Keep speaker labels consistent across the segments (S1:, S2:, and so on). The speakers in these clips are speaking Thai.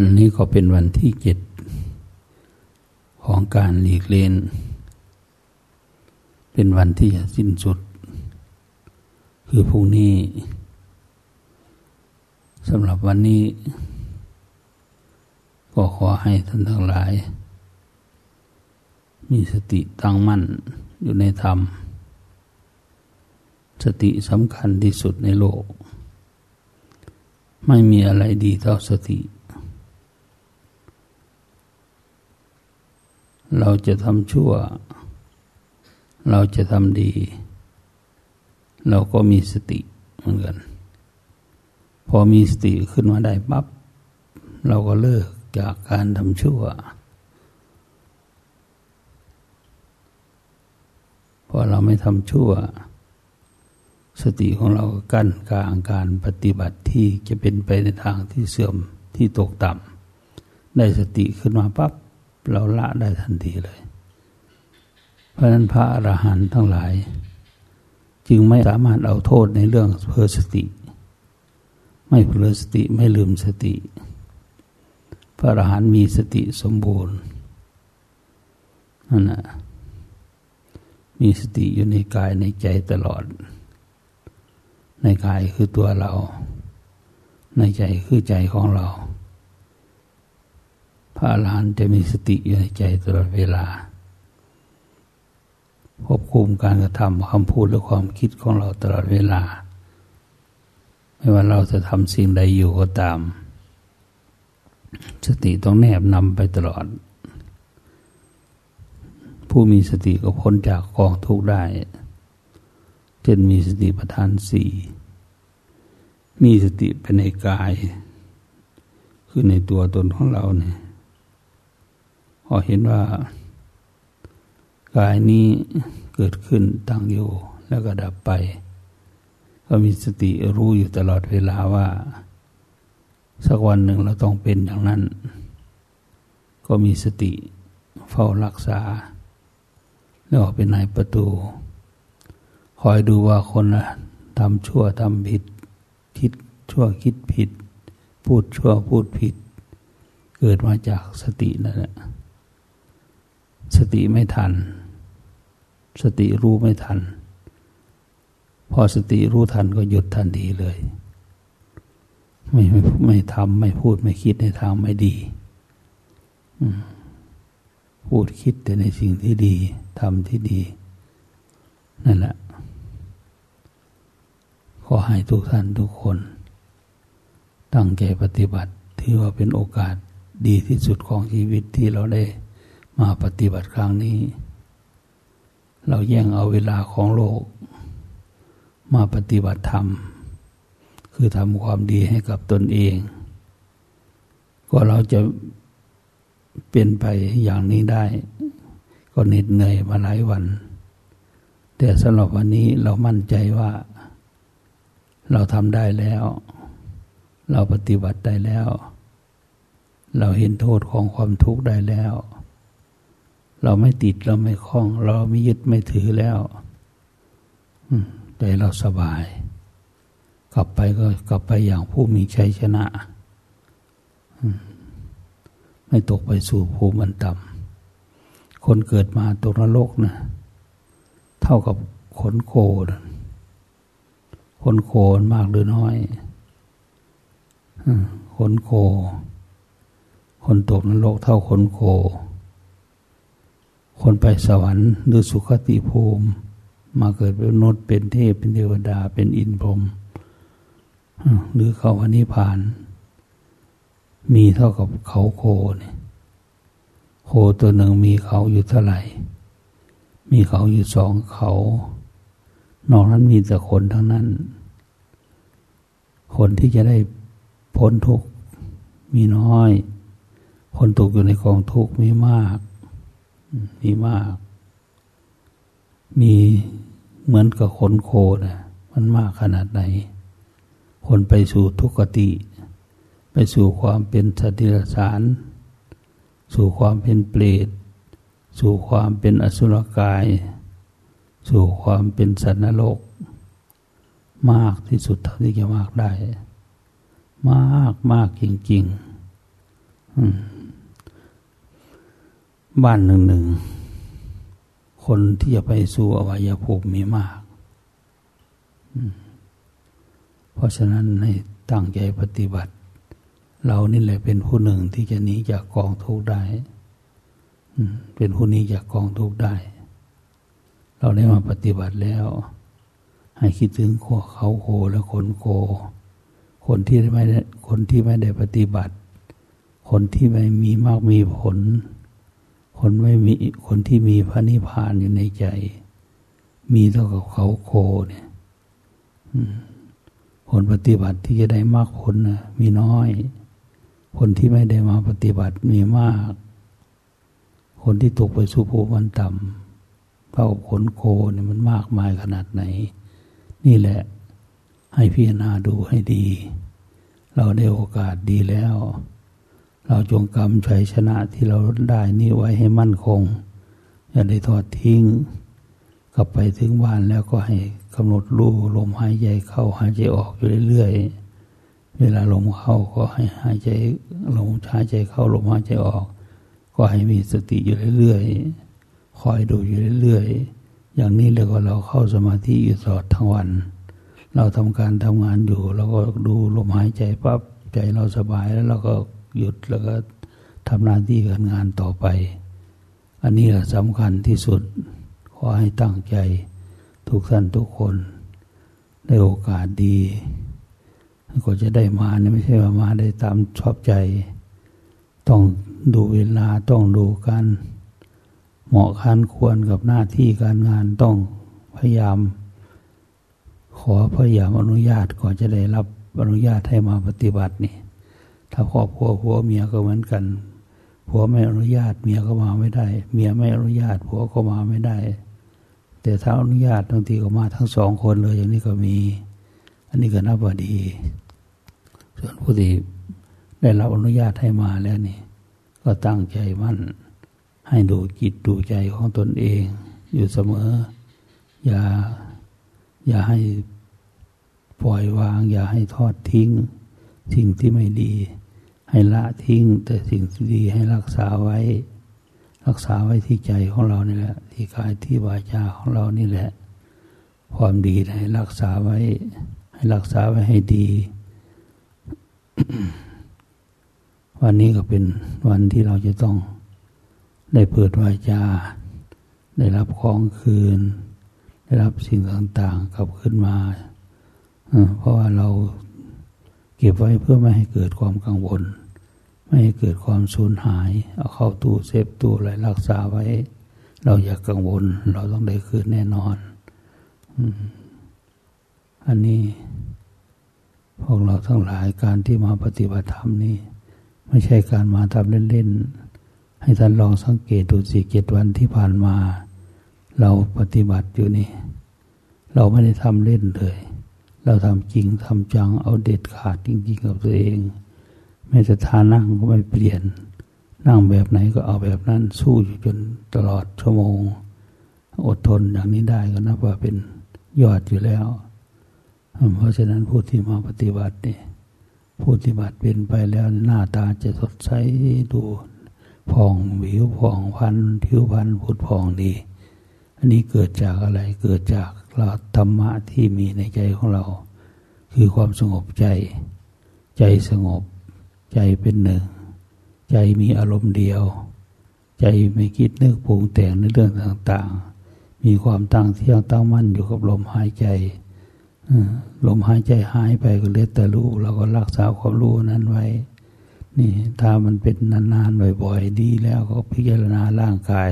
S1: อันนี้ก็เป็นวันที่เจ็ดของการหลีกเล่นเป็นวันที่จะสิ้นสุด คือพรุ่งนี้สำหรับวันนี้ ก็ขอให้ท่านทั้งหลาย มีสติตั้งมั่นอยู่ในธรรม สติสำคัญที่สุดในโลก ไม่มีอะไรดีเท่าสติ เราจะทำชั่ว เราจะทำดี เราก็มีสติเหมือนกัน พอมีสติขึ้นมาได้ปั๊บเราก็เลิกจากการทำชั่ว พอเราไม่ทำชั่ว สติของเราก็กั้นกลางการปฏิบัติที่จะเป็นไปในทางที่เสื่อมที่ตกต่ำได้สติขึ้นมาปั๊บ เราละได้ทันทีเลย เพราะนั้นพระอรหันต์ทั้งหลาย จึงไม่สามารถเอาโทษในเรื่องเพลสติ ไม่เพลสติไม่ลืมสติ พระอรหันต์มีสติสมบูรณ์นั่นนะมีสติอยู่ในกายในใจตลอด ในกายคือตัวเรา ในใจคือใจของเรา พระอรหันต์จะมีสติอยู่ในใจตลอดเวลาควบคุมการกระทำคำพูดและความคิดของเราตลอดเวลา ไม่ว่าเราจะทำสิ่งใดอยู่ก็ตาม สติต้องแนบนำไปตลอด ผู้มีสติก็พ้นจากกองทุกข์ได้ เช่นมีสติประทานสี่มีสติเป็นในกาย คือในตัวตนของเราเนี่ย พอเห็นว่ากายนี้เกิดขึ้นตั้งอยู่แล้วก็ดับไป ก็มีสติรู้อยู่ตลอดเวลาว่า สักวันหนึ่งเราต้องเป็นอย่างนั้น ก็มีสติเฝ้ารักษา แล้วออกเป็นประตู คอยดูว่าคนนะทำชั่วทำผิด คิดชั่วคิดผิด พูดชั่วพูดผิด เกิดมาจากสตินั่นแหละ สติไม่ทัน สติรู้ไม่ทัน พอสติรู้ทันก็หยุดทันทีเลย ไม่ไม่ไม่ทำไม่พูดไม่คิดในทางไม่ดีพูดคิดแต่ในสิ่งที่ดีทำที่ดี นั่นแหละขอให้ทุกท่านทุกคน ตั้งใจปฏิบัติที่ว่าเป็นโอกาสดีที่สุดของชีวิตที่เราได้ มาปฏิบัติครั้งนี้ เราแย่งเอาเวลาของโลก มาปฏิบัติธรรม คือทำความดีให้กับตนเอง ก็เราจะเป็นไปอย่างนี้ได้ ก็เหน็ดเหนื่อยมาหลายวัน แต่สำหรับวันนี้เรามั่นใจว่า เราทำได้แล้ว เราปฏิบัติได้แล้ว เราเห็นโทษของความทุกข์ได้แล้ว เราไม่ติดเราไม่คล้อง เราไม่ยึดไม่ถือแล้วใจเราสบาย กลับไปก็กลับไปอย่างผู้มีชัยชนะไม่ตกไปสู่ภูมิันต่ำคนเกิดมาตกนรกนะเท่ากับขนโคนะขนโคมากหรือน้อยขนโค คนตกนรกเท่าขนโค คนไปสวรรค์หรือสุขติภูมิ มาเกิดเป็นนตเป็นเทพเป็นเทวดาเป็นอินพรหมหรือเขาวันนิพาน มีเท่ากับเขาโคเนี่ยโคตัวหนึ่งมีเขาอยู่เท่าไหร่ มีเขาอยู่สองเขา นอกนั้นมีแต่คนทั้งนั้น คนที่จะได้พ้นทุกข์มีน้อย คนตกอยู่ในกองทุกข์มีมาก มีมาก มีเหมือนกับคนโคนะมันมากขนาดไหน คนไปสู่ทุกขติ ไปสู่ความเป็นสตว์ดิสาร สู่ความเป็นเปรต สู่ความเป็นอสุรกาย สู่ความเป็นสัตว์นรก มากที่สุดเท่าที่จะมากได้ มากมากจริงๆ บ้านหนึ่งหนึ่งคนที่จะไปสู่อวัยภูมิมีมาก เพราะฉะนั้นให้ตั้งใจปฏิบัติ เรานี่แหละเป็นผู้หนึ่งที่จะหนีจากกองทุกข์ได้ เป็นผู้นี้จากกองทุกข์ได้ เราได้มาปฏิบัติแล้ว ให้คิดถึงขัวเขาโคและคนโคคนที่ไม่ได้คนที่ไม่ได้ปฏิบัติ คนที่ไม่มีมากมีผล คนไม่มีคนที่มีพระนิพพานอยู่ในใจ มีเท่ากับเขาโคเนี่ยผลปฏิบัติที่จะได้มากผลนะมีน้อย คนที่ไม่ได้มาปฏิบัติมีมาก คนที่ตกไปสู่ภูมิต่ำเท่าขนโคเนี่ยมันมากมายขนาดไหน นี่แหละ ให้พิจารณาดูให้ดี เราได้โอกาสดีแล้ว เราจงกำชัยชนะที่เราได้นี่ไว้ให้มั่นคง อย่าได้ทอดทิ้ง กลับไปถึงบ้านแล้วก็ให้กำหนดรู้ลมหายใจเข้าหายใจออกอยู่เรื่อยๆ เวลาลมเข้าก็ให้หายใจลมหายใจเข้าลมหายใจออก ก็ให้มีสติอยู่เรื่อยๆ คอยดูอยู่เรื่อยๆ อย่างนี้เลยก็เราเข้าสมาธิอยู่ตลอดทั้งวัน เราทำการทำงานอยู่เราก็ดูลมหายใจปั๊บใจเราสบายแล้วเราก็ หยุดแล้วก็ทำหน้าที่การงานต่อไป อันนี้แหละสำคัญที่สุด ขอให้ตั้งใจทุกท่านทุกคน ได้โอกาสดี ก็จะได้มาเนี่ยไม่ใช่ว่ามาได้ตามชอบใจ ต้องดูเวลาต้องดูการเหมาะคันควรกับหน้าที่การงานต้องพยายาม ขอพยายามอนุญาตก่อนจะได้รับอนุญาตให้มาปฏิบัตินี่ ถ้าครอบครัวผัวเมียก็เหมือนกันผัวไม่อนุญาตเมียก็มาไม่ได้ เมียไม่อนุญาตผัวก็มาไม่ได้ แต่ถ้าอนุญาตบางทีก็มาทั้งสองคนเลยอย่างนี้ก็มี อันนี้ก็นับว่าดี ส่วนผู้ที่ได้รับอนุญาตให้มาแล้วนี่ ก็ตั้งใจมั่น ให้ดูจิตดูใจของตนเอง อยู่เสมอ อย่า อย่าให้ปล่อยวาง อย่าให้ทอดทิ้ง สิ่งที่ไม่ดี ให้ละทิ้งแต่สิ่งที่ดีให้รักษาไว้ รักษาไว้ที่ใจของเรานี่แหละ ที่กายที่วาจาของเรานี่แหละ ความดีให้รักษาไว้ ให้รักษาไว้ให้ดี วันนี้ก็เป็นวันที่เราจะต้องได้เปิดวาจา ได้รับของคืน ได้รับสิ่งต่างๆกลับขึ้นมาเพราะว่าเราเก็บไว้เพื่อไม่ให้เกิดความกังวล ไม่ให้เกิดความสูญหาย เอาเข้าตู้เซฟตู้อะไรรักษาไว้ เราอย่ากกังวล เราต้องได้คืนแน่นอนอันนี้ พวกเราทั้งหลายการที่มาปฏิบัติธรรมนี่ไม่ใช่การมาทำเล่นๆให้ท่านลองสังเกตดูสิเจ็ดวันที่ผ่านมา เราปฏิบัติอยู่นี่ เราไม่ได้ทำเล่นเลย เราทำจริงทำจังเอาเด็ดขาดจริงๆกับตัวเอง ไม่จะท่านั่งก็ไม่เปลี่ยน นั่งแบบไหนก็เอาแบบนั้น สู้อยู่จนตลอดชั่วโมง อดทนอย่างนี้ได้ก็นับว่าเป็นยอดอยู่แล้ว เพราะฉะนั้นผู้ที่มาปฏิบัติเนี่ยผู้ปฏิบัติเป็นไปแล้วหน้าตาจะสดใสดูผ่องผิวผ่องพันผิวพันผุดผ่องดี อันนี้เกิดจากอะไรเกิดจากเราธรรมะที่มีในใจของเรา คือความสงบใจ ใจสงบ ใจเป็นหนึ่ง ใจมีอารมณ์เดียว ใจไม่คิดนึกปรุงแต่งในเรื่องต่างๆ มีความตั้งเที่ยงตั้งมั่นอยู่กับลมหายใจลมหายใจหายไปก็เลือแต่รู้เราก็รักษาความรู้นั้นไว้ นี่ถ้ามันเป็นนานๆบ่อยๆ ดีแล้วก็พิจารณาร่างกาย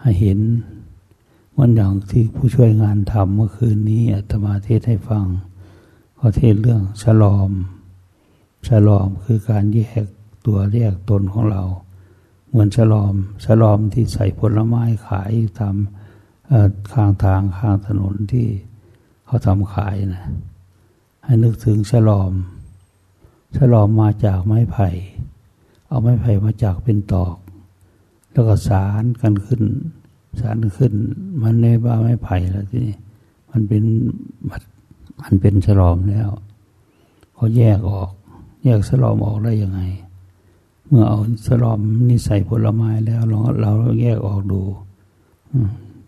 S1: ให้เห็นมันอย่างที่ผู้ช่วยงานทำเมื่อคืนนี้อาตมาเทศให้ฟังเขาเทศเรื่องฉลอม ฉลอมคือการแยกตัวแยกตนของเรา เหมือนฉลอมฉลอมที่ใส่ผลไม้ขายตามข้างทางข้างถนนที่เขาทำขายนะให้นึกถึงฉลอมฉลอมมาจากไม้ไผ่ เอาไม้ไผ่มาจากเป็นตอก แล้วก็สารกันขึ้น สารขึ้น มันในบ้าไม้ไผ่แล้วที่นี่มันเป็นมันเป็นฉลอมแล้วเขาแยกออก แยกฉลอมออกได้ยังไง เมื่อเอาสลอมนี่ใส่ผลไม้แล้วเราเราแยกออกดู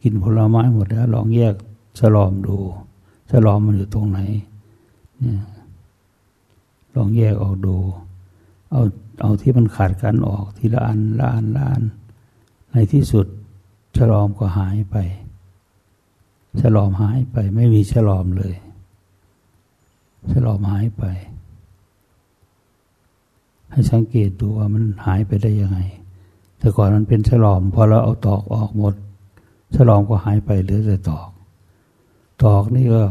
S1: กินผลไม้หมดแล้ว ลองแยกสลอมดู สลอมมันอยู่ตรงไหนเนี่ยลองแยกออกดู เอาเอาที่มันขาดกันออกทีละอันละอันละอันในที่สุดฉลอมก็หายไปฉลอมหายไป ไม่มีฉลอมเลยฉลอมหายไป ให้สังเกตดูว่ามันหายไปได้ยังไง แต่ก่อนมันเป็นฉลอมพอเราเอาตอกออกหมดฉลอมก็หายไปเหลือแต่ตอก ตอกนี่ก็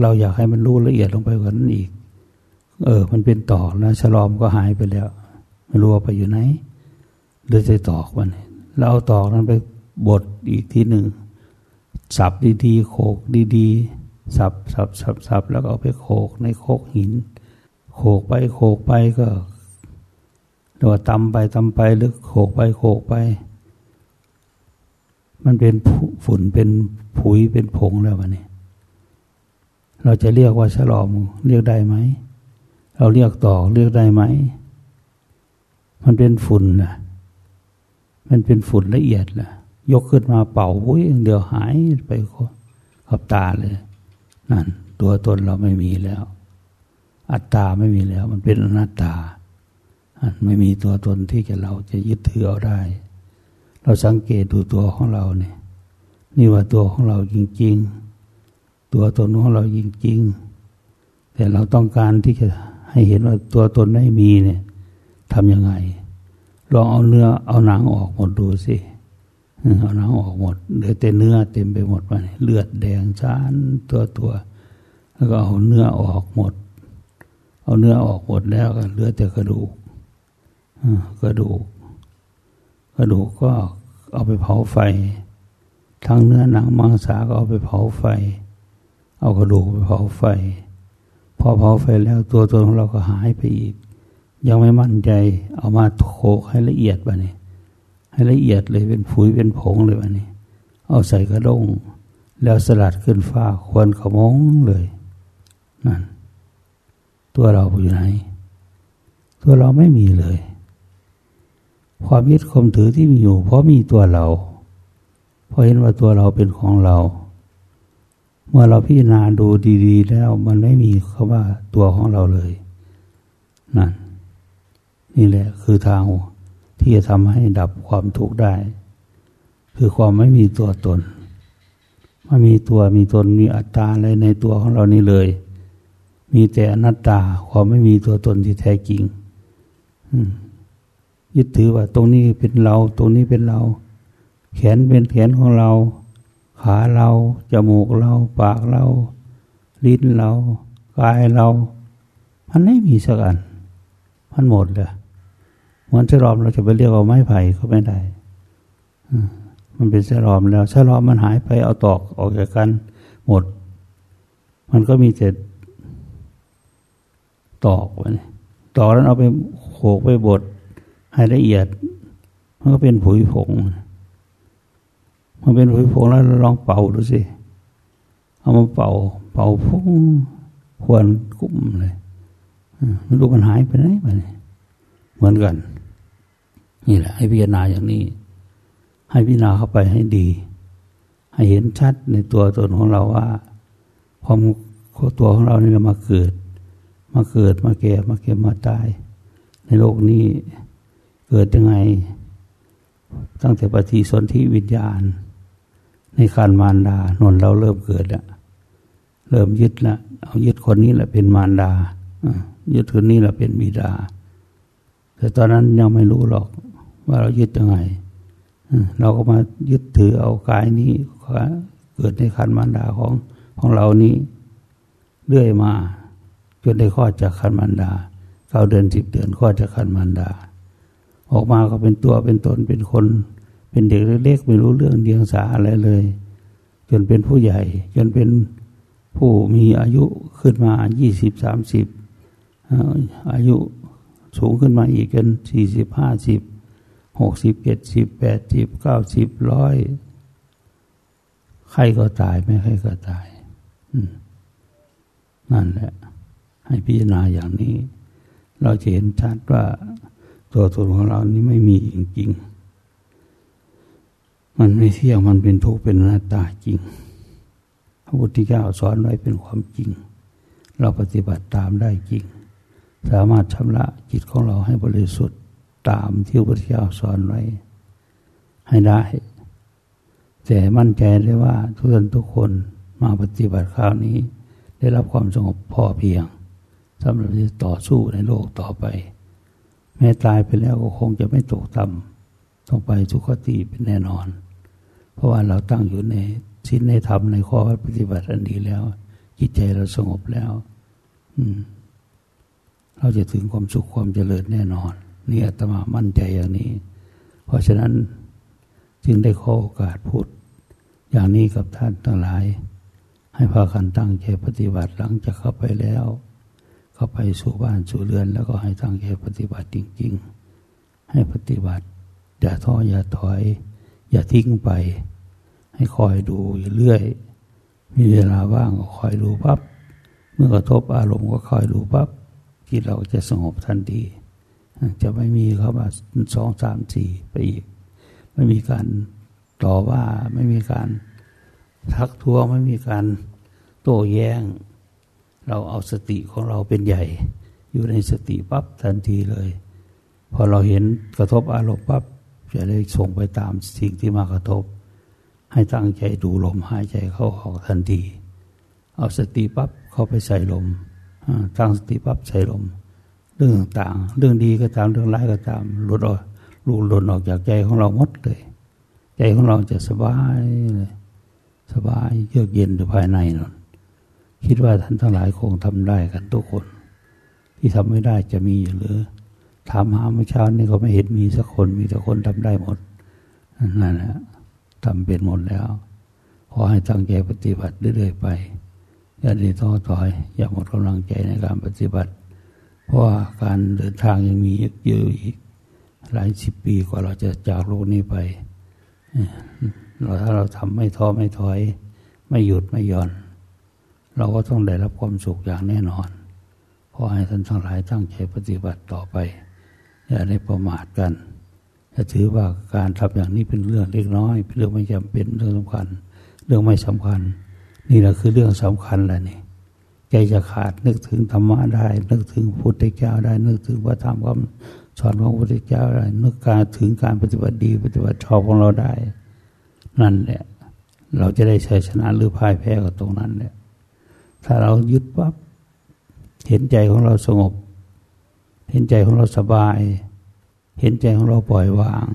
S1: เราอยากให้มันรู้ละเอียดลงไปกว่านั้นอีก เออ มันเป็นตอกนะฉลอมก็หายไปแล้วไม่รู้ว่าไปอยู่ไหนเหลือแต่ตอกมันเราเอาตอกนั้นไปบดอีกทีหนึ่งสับดีๆโขกดีๆสับสับสับสับแล้วก็เอาไปโขกในโคกหิน โขกไปโขกไปก็ หรือว่าตำไปตำไปหรือโขกไปโขกไป มันเป็นฝุ่นเป็นผุยเป็นผงแล้ววันนี้เราจะเรียกว่าฉลอมเรียกได้ไหม เราเรียกต่อเรียกได้ไหม มันเป็นฝุ่นนะมันเป็นฝุ่นละเอียดแหละยกขึ้นมาเป่าหุ้ยเดียวหายไปกับตาเลยนั่นตัวตนเราไม่มีแล้ว อัตตาไม่มีแล้ว มันเป็นอนัตตา ไม่มีตัวตนที่จะเราจะยึดถือเอาได้ เราสังเกตดูตัวของเราเนี่ย นี่ว่าตัวของเราจริง ๆ ตัวตนของเราจริง ๆ แต่เราต้องการที่จะให้เห็นว่าตัวตนไม่มีเนี่ยทำยังไง ลองเอาเนื้อเอาหนังออกหมดดูสิเอาหนังออกหมดเหลือแต่เนื้อเต็มไปหมดไปเลือดแดงช้านตัวตัวแล้วก็เอาเนื้อออกหมด เอาเนื้อออกหมดแล้วก็เหลือแต่กระดูก กระดูก กระดูกก็เอาไปเผาไฟ ทั้งเนื้อหนังมังสาก็เอาไปเผาไฟ เอากระดูกไปเผาไฟ พอเผาไฟแล้วตัวตนของเราก็หายไปอีก ยังไม่มั่นใจ เอามาโขกให้ละเอียดไปนี่ให้ละเอียดเลยเป็นผุยเป็นผงเลยวันนี้ เอาใส่กระด้งแล้วสลัดขึ้นฟ้าควรขมงเลยนั่นตัวเราอยู่ไหน ตัวเราไม่มีเลย ความยึดความถือที่มีอยู่ เพราะมีตัวเรา เพราะเห็นว่าตัวเราเป็นของเรา เมื่อเราพิจารณาดูดี ๆ แล้วมันไม่มีคำว่าตัวของเราเลยนั่นนี่แหละคือทางที่จะทำให้ดับความทุกข์ได้ คือความไม่มีตัวตนไม่มีตัวมีตนมีอัตตาอะไรในตัวของเรานี่เลย มีแต่อนัตตาความไม่มีตัวตนที่แท้จริง ยึดถือว่าตรงนี้เป็นเรา ตรงนี้เป็นเรา แขนเป็นแขนของเรา ขาเรา จมูกเรา ปากเรา ลิ้นเรา กายเรา มันไม่มีสักอัน มันหมดเลยเหมือนเสลอมเราจะไปเรียกว่าไม้ไผ่ก็ไม่ได้มันเป็นเสลอมแล้วเสลอมมันหายไปเอาตอกออกจากกันหมด มันก็มีแต่ตอกไว้ตอกนั้นเอาไปโขกไปบด ให้ละเอียด มันก็เป็นผุยผง มันเป็นผุยผงแล้วลองเป่าดูสิ เอามาเป่า เป่าพุ่งควรกุ้มเลยไม่รู้มันหายไปไหนไปเหมือนกัน นี่แหละให้พิจารณาอย่างนี้ ให้พิจารณาเข้าไปให้ดี ให้เห็นชัดในตัวตนของเราว่า ความตัวของเรานี่มาเกิด มาเกิดมาแก่มาเก็บมาตาย ในโลกนี้ เกิดยังไง ตั้งแต่ปฏิสนธิวิญญาณ ในคันมารดานนเราเริ่มเกิดแล้วเริ่มยึดละเอายึดคนนี้แหละเป็นมารดายึดคนนี้แหละเป็นบิดา แต่ตอนนั้นยังไม่รู้หรอก ว่าเรายึดยังไงเราก็มายึดถือเอากายนี้เกิดในคันมารดาของของเรานี้เรื่อยมาจนได้ข้อจากคันมารดาเก้าเดือนสิบเดือนข้อจากคันมารดา ออกมาก็เป็นตัวเป็นตนเป็นคน เป็นเด็กเล็กๆไม่รู้เรื่องเดียงสาอะไรเลย จนเป็นผู้ใหญ่ จนเป็นผู้มีอายุขึ้นมายี่สิบสามสิบอายุสูงขึ้นมาอีกจนสี่สิบห้าสิบหกสิบเจ็ดสิบแปดสิบเก้าสิบร้อยใครก็ตายไม่ใครก็ตายนั่นแหละ ให้พิจารณาอย่างนี้ เราจะเห็นชัดว่า ตัวตนของเรานี้ไม่มีจริงๆ มันไม่เที่ยง มันเป็นทุกข์ เป็นหน้าตาจริง พระพุทธเจ้าสอนไว้เป็นความจริง เราปฏิบัติตามได้จริง สามารถชำระจิตของเราให้บริสุทธิ์ตามที่พระพุทธเจ้าสอนไว้ ให้ได้ แต่มั่นใจได้ว่าทุกท่านทุกคนมาปฏิบัติคราวนี้ ได้รับความสงบพอเพียงสำหรับที่ต่อสู้ในโลกต่อไป แม้ตายไปแล้วก็คงจะไม่ตกต่ำต้องไปสุคติเป็นแน่นอน เพราะว่าเราตั้งอยู่ในชินในธรรมในข้อปฏิบัติอันดีแล้ว จิตใจเราสงบแล้ว อืม เราจะถึงความสุขความเจริญแน่นอน นี่อาตมามั่นใจอย่างนี้ เพราะฉะนั้นจึงได้ขอโอกาสพูด อย่างนี้กับท่านทั้งหลาย ให้พากันตั้งใจปฏิบัติหลังจากเข้าไปแล้ว เข้าไปสู่บ้านสู่เรือน แล้วก็ให้ตั้งใจปฏิบัติจริง ๆ ให้ปฏิบัติ อย่าท้ออย่าถอย อย่าทิ้งไป ให้คอยดูอยู่เรื่อย มีเวลาว่างก็คอยดูปับ๊บเมื่อกระทบอารมณ์ก็คอยดูปับ๊บที่เราจะสงบทันทีจะไม่มีเข้ามาสองสามสี่ไปอีก ไม่มีการต่อว่าไม่มีการทักท้วงไม่มีการโต้แย้ง เราเอาสติของเราเป็นใหญ่ อยู่ในสติปั๊บทันทีเลย พอเราเห็นกระทบอารมณ์ปั๊บจะได้ส่งไปตามสิ่งที่มากระทบ ให้ตั้งใจดูลมหายใจเข้าออกทันที เอาสติปั๊บเข้าไปใส่ลมตั้งสติปั๊บใส่ลม เรื่องต่างเรื่องดีก็ตามเรื่องร้ายก็ตามหลุดออกลุดหลุดออกจากใจของเราหมดเลย ใจของเราจะสบายเลยสบายเยือกเย็นอยู่ภายในนั่น คิดว่าท่านทั้งหลายคงทำได้กันทุกคน ที่ทำไม่ได้จะมีหรือ ถามหาเมื่อเช้านี่ก็ไม่เห็นมีสักคนมีแต่คนทำได้หมดนั่นแหละทำเป็นหมดแล้วขอให้ตั้งใจปฏิบัติเรื่อยๆไปอย่าได้ท้อถอย อย่าหมดกำลังใจในการปฏิบัติ เพราะว่าการเดินทางยังมีเยอะอีก หลายสิบปีกว่าเราจะจากโลกนี้ไปเราถ้าเราทำไม่ท้อไม่ถอย ไม่หยุดไม่หย่อน เราก็ต้องได้รับความสุขอย่างแน่นอนขอให้ท่านทั้งหลายตั้งใจปฏิบัติต่อไป อย่าได้ประมาทกันจะถือว่าการทำอย่างนี้เป็นเรื่องเล็กน้อย เป็นเรื่องไม่จำเป็นเรื่องสำคัญ เรื่องไม่สำคัญ นี่แหละคือเรื่องสำคัญแหละนี่ใจจะขาดนึกถึงธรรมะได้ นึกถึงพุทธเจ้าได้ นึกถึงพระธรรมคำสอนของพระพุทธเจ้าได้ นึกการถึงการปฏิบัติดีปฏิบัติชอบของเราได้ นั่นแหละ เราจะได้ชัยชนะหรือพ่ายแพ้กับตรงนั้นแหละ ถ้าเรายึดปั๊บเห็นใจของเราสงบ เห็นใจของเราสบาย เห็นใจของเราปล่อยวาง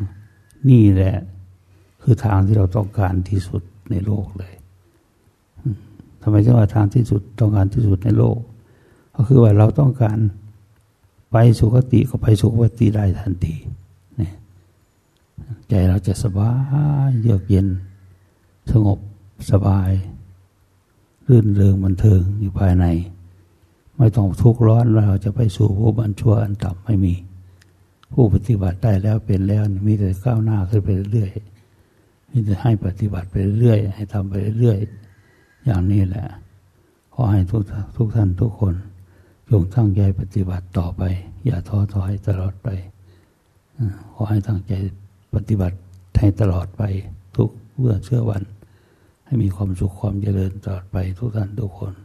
S1: นี่แหละ คือทางที่เราต้องการที่สุดในโลกเลยทำไมถึงว่าทางที่สุดต้องการที่สุดในโลก ก็คือว่าเราต้องการไปสุคติก็ไปสุคติได้ทันทีเนี่ยใจเราจะสบายเยือกเย็น สงบสบาย รื่นเริงบันเทิงอยู่ภายใน ไม่ต้องทุกข์ร้อนว่าเราจะไปสู่ผู้บันชั่วอันต่ำไม่มี ผู้ปฏิบัติได้แล้วเป็นแล้วมีแต่ก้าวหน้าขึ้นไปเรื่อยมีแต่ให้ปฏิบัติไปเรื่อยให้ทำไปเรื่อยอย่างนี้แหละขอให้ทุกทุกท่านทุกคนจงตั้งใจปฏิบัติต่อไป อย่าท้อถอยตลอดไปขอให้ตั้งใจปฏิบัติให้ตลอดไปทุกเมื่อเชื่อวัน ให้มีความสุขความเจริญตลอดไปทุกท่านทุกคน